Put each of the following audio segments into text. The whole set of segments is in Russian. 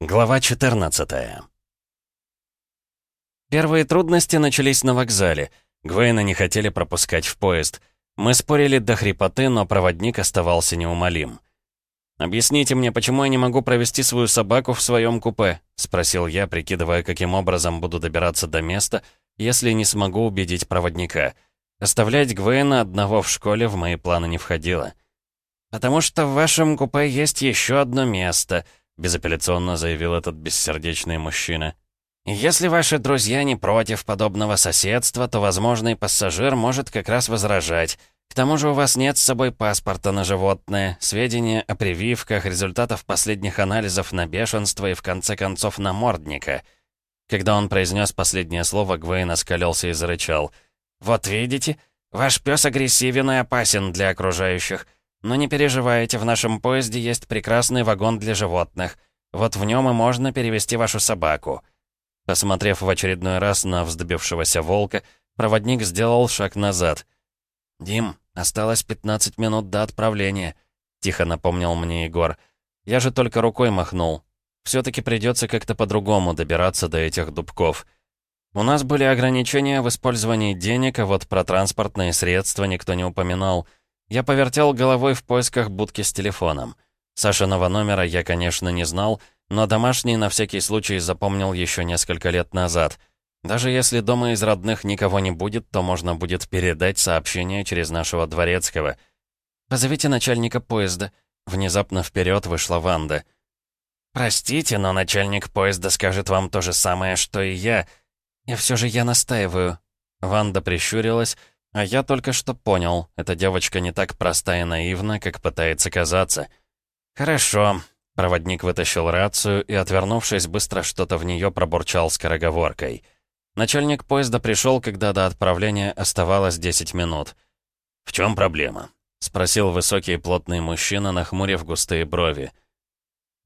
Глава 14 Первые трудности начались на вокзале. Гвейна не хотели пропускать в поезд. Мы спорили до хрипоты, но проводник оставался неумолим. «Объясните мне, почему я не могу провести свою собаку в своем купе?» — спросил я, прикидывая, каким образом буду добираться до места, если не смогу убедить проводника. Оставлять Гвейна одного в школе в мои планы не входило. «Потому что в вашем купе есть еще одно место», безапелляционно заявил этот бессердечный мужчина. «Если ваши друзья не против подобного соседства, то возможный пассажир может как раз возражать. К тому же у вас нет с собой паспорта на животное, сведения о прививках, результатов последних анализов на бешенство и, в конце концов, на мордника». Когда он произнес последнее слово, Гвейн оскалился и зарычал. «Вот видите, ваш пес агрессивен и опасен для окружающих. Но не переживайте, в нашем поезде есть прекрасный вагон для животных. Вот в нем и можно перевести вашу собаку». Посмотрев в очередной раз на вздыбившегося волка, проводник сделал шаг назад. «Дим, осталось 15 минут до отправления», — тихо напомнил мне Егор. «Я же только рукой махнул. Все-таки придется как-то по-другому добираться до этих дубков». У нас были ограничения в использовании денег, а вот про транспортные средства никто не упоминал — я повертел головой в поисках будки с телефоном. Сашиного номера я, конечно, не знал, но домашний на всякий случай запомнил еще несколько лет назад. Даже если дома из родных никого не будет, то можно будет передать сообщение через нашего дворецкого. «Позовите начальника поезда». Внезапно вперед вышла Ванда. «Простите, но начальник поезда скажет вам то же самое, что и я. И все же я настаиваю». Ванда прищурилась, а я только что понял, эта девочка не так проста и наивна, как пытается казаться. «Хорошо». Проводник вытащил рацию и, отвернувшись, быстро что-то в нее пробурчал скороговоркой. Начальник поезда пришел, когда до отправления оставалось 10 минут. «В чем проблема?» — спросил высокий плотный мужчина, нахмурив густые брови.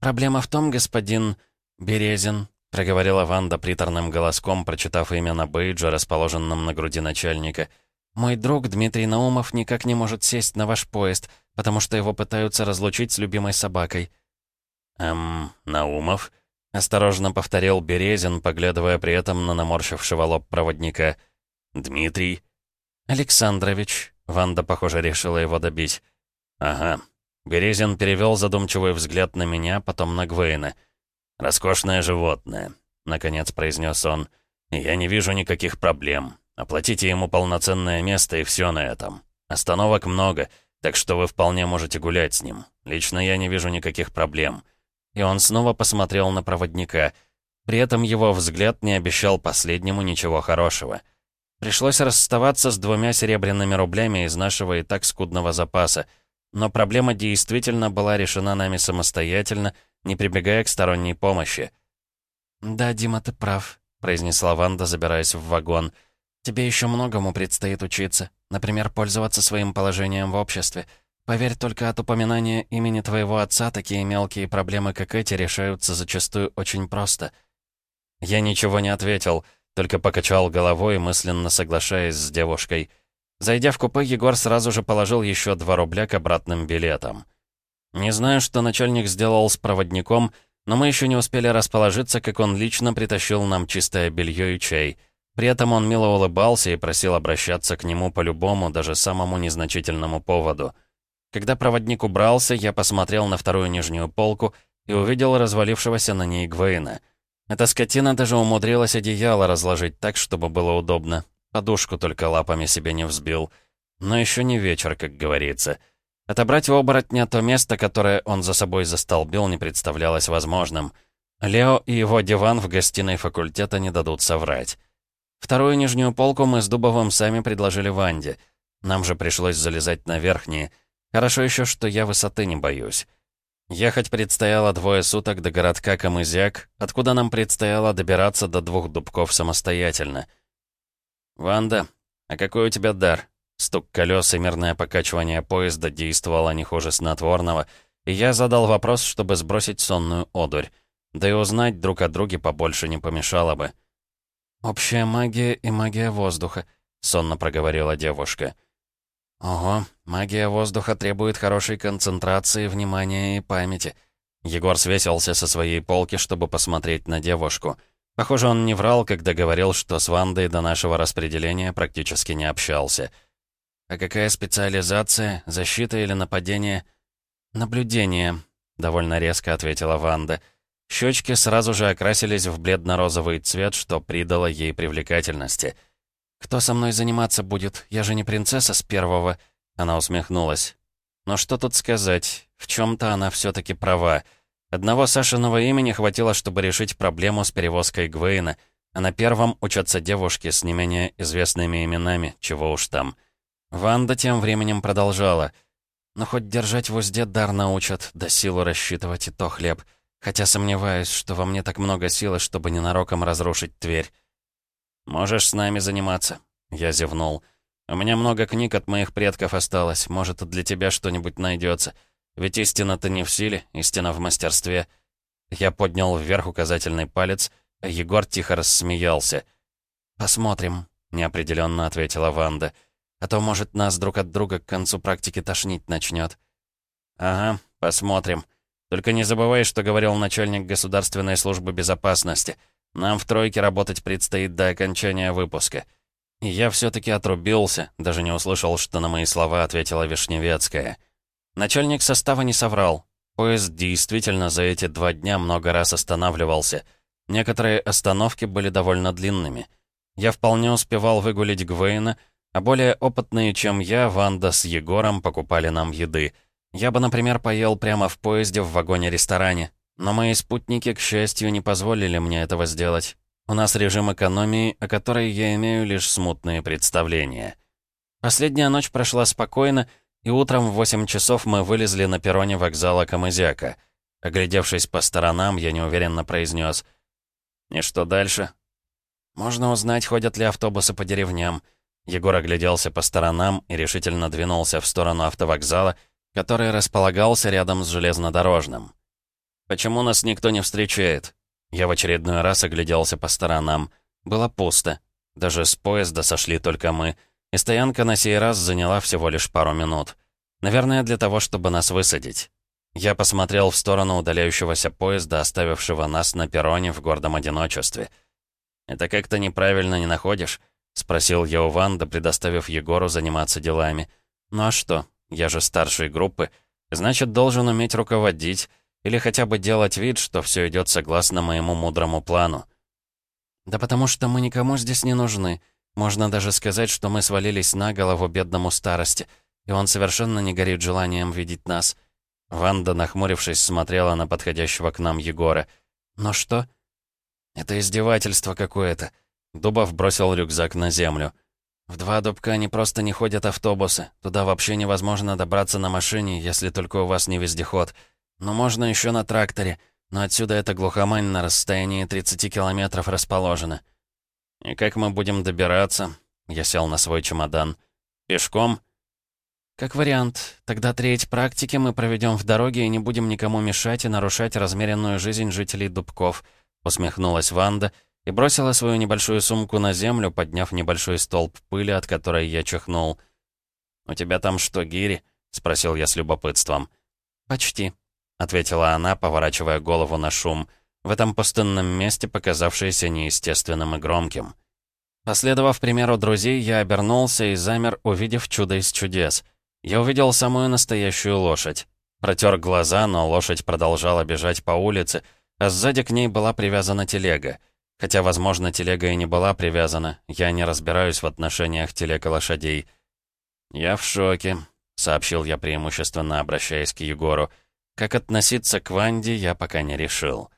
«Проблема в том, господин Березин», — проговорила Ванда приторным голоском, прочитав имя на бейджа, расположенном на груди начальника — «Мой друг Дмитрий Наумов никак не может сесть на ваш поезд, потому что его пытаются разлучить с любимой собакой». «Эм, Наумов?» — осторожно повторил Березин, поглядывая при этом на наморщившего лоб проводника. «Дмитрий?» «Александрович», — Ванда, похоже, решила его добить. «Ага». Березин перевел задумчивый взгляд на меня, потом на Гвейна. «Роскошное животное», — наконец произнес он. «Я не вижу никаких проблем. Оплатите ему полноценное место и все на этом. Остановок много, так что вы вполне можете гулять с ним. Лично я не вижу никаких проблем». И он снова посмотрел на проводника. При этом его взгляд не обещал последнему ничего хорошего. Пришлось расставаться с двумя серебряными рублями из нашего и так скудного запаса. Но проблема действительно была решена нами самостоятельно, не прибегая к сторонней помощи. «Да, Дима, ты прав», — произнесла Ванда, забираясь в вагон. «Да». Тебе еще многому предстоит учиться. Например, пользоваться своим положением в обществе. Поверь, только от упоминания имени твоего отца такие мелкие проблемы, как эти, решаются зачастую очень просто. Я ничего не ответил, только покачал головой, мысленно соглашаясь с девушкой. Зайдя в купе, Егор сразу же положил еще два рубля к обратным билетам. Не знаю, что начальник сделал с проводником, но мы еще не успели расположиться, как он лично притащил нам чистое белье и чай — при этом он мило улыбался и просил обращаться к нему по любому, даже самому незначительному поводу. Когда проводник убрался, я посмотрел на вторую нижнюю полку и увидел развалившегося на ней Гвейна. Эта скотина даже умудрилась одеяло разложить так, чтобы было удобно. Подушку только лапами себе не взбил. Но еще не вечер, как говорится. Отобрать у оборотня то место, которое он за собой застолбил, не представлялось возможным. Лео и его диван в гостиной факультета не дадут соврать. Вторую нижнюю полку мы с Дубовым сами предложили Ванде. Нам же пришлось залезать на верхние. Хорошо еще, что я высоты не боюсь. Ехать предстояло двое суток до городка Камызяк, откуда нам предстояло добираться до двух дубков самостоятельно. «Ванда, а какой у тебя дар?» Стук колес и мерное покачивание поезда действовало не хуже снотворного, и я задал вопрос, чтобы сбросить сонную одурь. Да и узнать друг о друге побольше не помешало бы. «Общая магия и магия воздуха», — сонно проговорила девушка. «Ого, магия воздуха требует хорошей концентрации, внимания и памяти. Егор свесился со своей полки, чтобы посмотреть на девушку. Похоже, он не врал, когда говорил, что с Вандой до нашего распределения практически не общался. «А какая специализация? Защита или нападение?» «Наблюдение», — довольно резко ответила Ванда. Щечки сразу же окрасились в бледно-розовый цвет, что придало ей привлекательности. «Кто со мной заниматься будет? Я же не принцесса с первого», — она усмехнулась. «Но что тут сказать? В чем-то она все-таки права. Одного Сашиного имени хватило, чтобы решить проблему с перевозкой Гвейна, а на первом учатся девушки с не менее известными именами, чего уж там». Ванда тем временем продолжала — но хоть держать в узде дар научат, да силу рассчитывать и то хлеб. Хотя сомневаюсь, что во мне так много силы, чтобы ненароком разрушить Тверь. «Можешь с нами заниматься», — я зевнул. «У меня много книг от моих предков осталось. Может, для тебя что-нибудь найдется. Ведь истина-то не в силе, истина в мастерстве». Я поднял вверх указательный палец, а Егор тихо рассмеялся. «Посмотрим», — неопределенно ответила. «Ванда». А то, может, нас друг от друга к концу практики тошнить начнет. «Ага, посмотрим. Только не забывай, что говорил начальник Государственной службы безопасности. Нам в тройке работать предстоит до окончания выпуска». И я все-таки отрубился, даже не услышал, что на мои слова ответила Вишневецкая. Начальник состава не соврал. Поезд действительно за эти два дня много раз останавливался. Некоторые остановки были довольно длинными. Я вполне успевал выгулить Гвейна, а более опытные, чем я, Ванда с Егором покупали нам еды. Я бы, например, поел прямо в поезде в вагоне-ресторане. Но мои спутники, к счастью, не позволили мне этого сделать. У нас режим экономии, о которой я имею лишь смутные представления. Последняя ночь прошла спокойно, и утром в 8 часов мы вылезли на перроне вокзала Камызяка. Оглядевшись по сторонам, я неуверенно произнес. «И что дальше?» «Можно узнать, ходят ли автобусы по деревням». Егор огляделся по сторонам и решительно двинулся в сторону автовокзала, который располагался рядом с железнодорожным. «Почему нас никто не встречает?» Я в очередной раз огляделся по сторонам. Было пусто. Даже с поезда сошли только мы, и стоянка на сей раз заняла всего лишь пару минут. Наверное, для того, чтобы нас высадить. Я посмотрел в сторону удаляющегося поезда, оставившего нас на перроне в гордом одиночестве. «Это как-то неправильно не находишь?» — спросил я у Ванда, предоставив Егору заниматься делами. «Ну а что? Я же старший группы. Значит, должен уметь руководить или хотя бы делать вид, что все идет согласно моему мудрому плану». «Да потому что мы никому здесь не нужны. Можно даже сказать, что мы свалились на голову бедному старости, и он совершенно не горит желанием видеть нас». Ванда, нахмурившись, смотрела на подходящего к нам Егора. «Но что?» «Это издевательство какое-то. Дубов бросил рюкзак на землю. «В два дубка не просто не ходят автобусы. Туда вообще невозможно добраться на машине, если только у вас не вездеход. Но можно еще на тракторе. Но отсюда эта глухомань на расстоянии 30 километров расположена». «И как мы будем добираться?» Я сел на свой чемодан. «Пешком?» «Как вариант. Тогда треть практики мы проведем в дороге и не будем никому мешать и нарушать размеренную жизнь жителей Дубков», усмехнулась Ванда, — и бросила свою небольшую сумку на землю, подняв небольшой столб пыли, от которой я чихнул. «У тебя там что, гири?» — спросил я с любопытством. «Почти», — ответила она, поворачивая голову на шум, в этом пустынном месте показавшееся неестественным и громким. Последовав примеру друзей, я обернулся и замер, увидев чудо из чудес. Я увидел самую настоящую лошадь. Протер глаза, но лошадь продолжала бежать по улице, а сзади к ней была привязана телега — Хотя, возможно, телега и не была привязана. Я не разбираюсь в отношениях телег и лошадей. «Я в шоке», — сообщил я преимущественно, обращаясь к Егору. «Как относиться к Ванде, я пока не решил».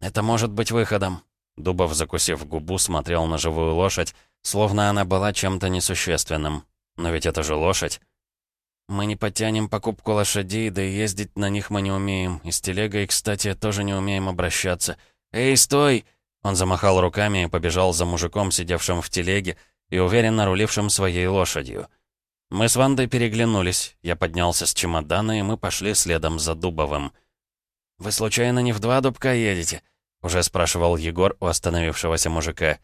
«Это может быть выходом». Дубов, закусив губу, смотрел на живую лошадь, словно она была чем-то несущественным. Но ведь это же лошадь. Мы не потянем покупку лошадей, да и ездить на них мы не умеем. И с телегой, кстати, тоже не умеем обращаться. «Эй, стой!» Он замахал руками и побежал за мужиком, сидевшим в телеге и уверенно рулившим своей лошадью. Мы с Вандой переглянулись. Я поднялся с чемодана, и мы пошли следом за Дубовым. «Вы случайно не в два дубка едете?» — уже спрашивал Егор у остановившегося мужика.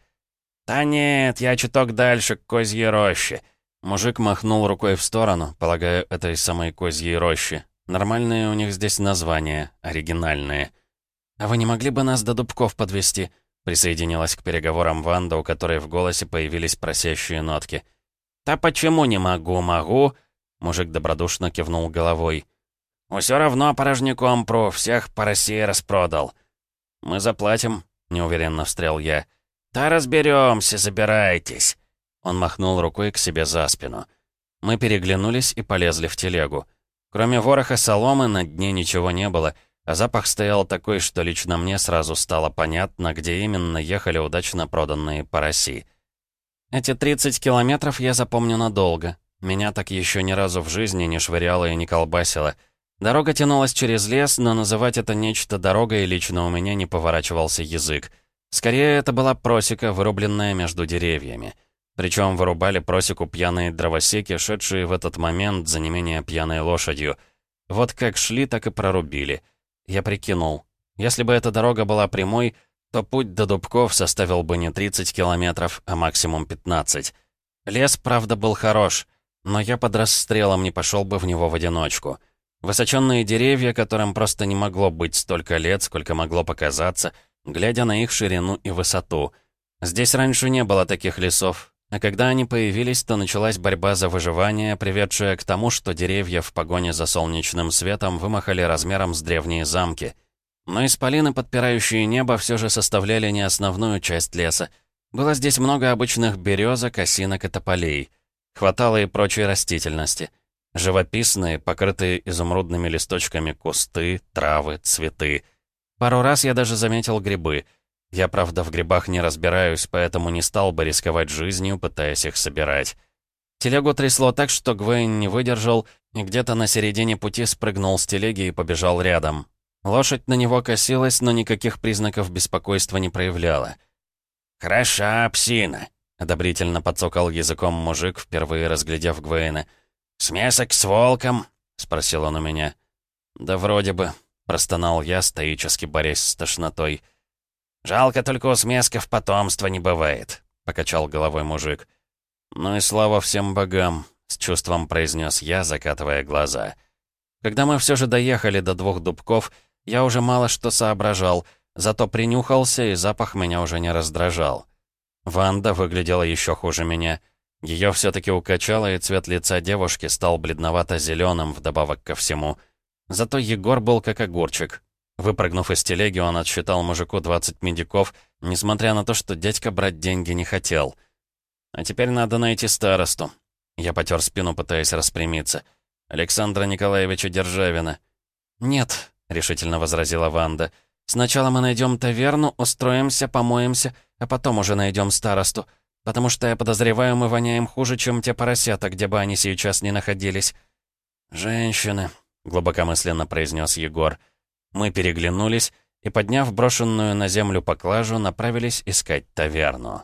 «Да нет, я чуток дальше, к козьей роще». Мужик махнул рукой в сторону, полагаю, этой самой козьей рощи. Нормальные у них здесь названия, оригинальные. «А вы не могли бы нас до Дубков подвести? Присоединилась к переговорам Ванда, у которой в голосе появились просящие нотки. «Да почему не могу, могу?» Мужик добродушно кивнул головой. «Все равно порожняком про, всех по России распродал». «Мы заплатим», — неуверенно встрял я. «Да разберемся, забирайтесь». Он махнул рукой к себе за спину. Мы переглянулись и полезли в телегу. Кроме вороха соломы на дне ничего не было, а запах стоял такой, что лично мне сразу стало понятно, где именно ехали удачно проданные пороси. Эти 30 километров я запомню надолго. Меня так еще ни разу в жизни не швыряло и не колбасило. Дорога тянулась через лес, но называть это нечто дорогой лично у меня не поворачивался язык. Скорее, это была просека, вырубленная между деревьями. Причем вырубали просеку пьяные дровосеки, шедшие в этот момент за не менее пьяной лошадью. Вот как шли, так и прорубили. Я прикинул. Если бы эта дорога была прямой, то путь до Дубков составил бы не 30 километров, а максимум 15. Лес, правда, был хорош, но я под расстрелом не пошел бы в него в одиночку. Высоченные деревья, которым просто не могло быть столько лет, сколько могло показаться, глядя на их ширину и высоту. Здесь раньше не было таких лесов, а когда они появились, то началась борьба за выживание, приведшая к тому, что деревья в погоне за солнечным светом вымахали размером с древние замки. Но исполины, подпирающие небо, все же составляли не основную часть леса. Было здесь много обычных березок, осинок и тополей. Хватало и прочей растительности. Живописные, покрытые изумрудными листочками кусты, травы, цветы. Пару раз я даже заметил грибы — я, правда, в грибах не разбираюсь, поэтому не стал бы рисковать жизнью, пытаясь их собирать. Телегу трясло так, что Гвейн не выдержал и где-то на середине пути спрыгнул с телеги и побежал рядом. Лошадь на него косилась, но никаких признаков беспокойства не проявляла. «Хороша псина», — одобрительно подсокал языком мужик, впервые разглядев Гвейна. «Смесок с волком?» — спросил он у меня. «Да вроде бы», — простонал я, стоически борясь с тошнотой. «Жалко, только у смесков потомства не бывает», — покачал головой мужик. «Ну и слава всем богам», — с чувством произнес я, закатывая глаза. Когда мы все же доехали до двух дубков, я уже мало что соображал, зато принюхался, и запах меня уже не раздражал. Ванда выглядела еще хуже меня. Ее все-таки укачало, и цвет лица девушки стал бледновато-зеленым вдобавок ко всему. Зато Егор был как огурчик, Выпрыгнув из телеги, он отсчитал мужику 20 медиков, несмотря на то, что дядька брать деньги не хотел. «А теперь надо найти старосту». Я потер спину, пытаясь распрямиться. «Александра Николаевича Державина». «Нет», — решительно возразила Ванда. «Сначала мы найдем таверну, устроимся, помоемся, а потом уже найдем старосту. Потому что, я подозреваю, мы воняем хуже, чем те поросята, где бы они сейчас ни находились». «Женщины», — глубокомысленно произнес Егор. «Егор». Мы переглянулись и, подняв брошенную на землю поклажу, направились искать таверну.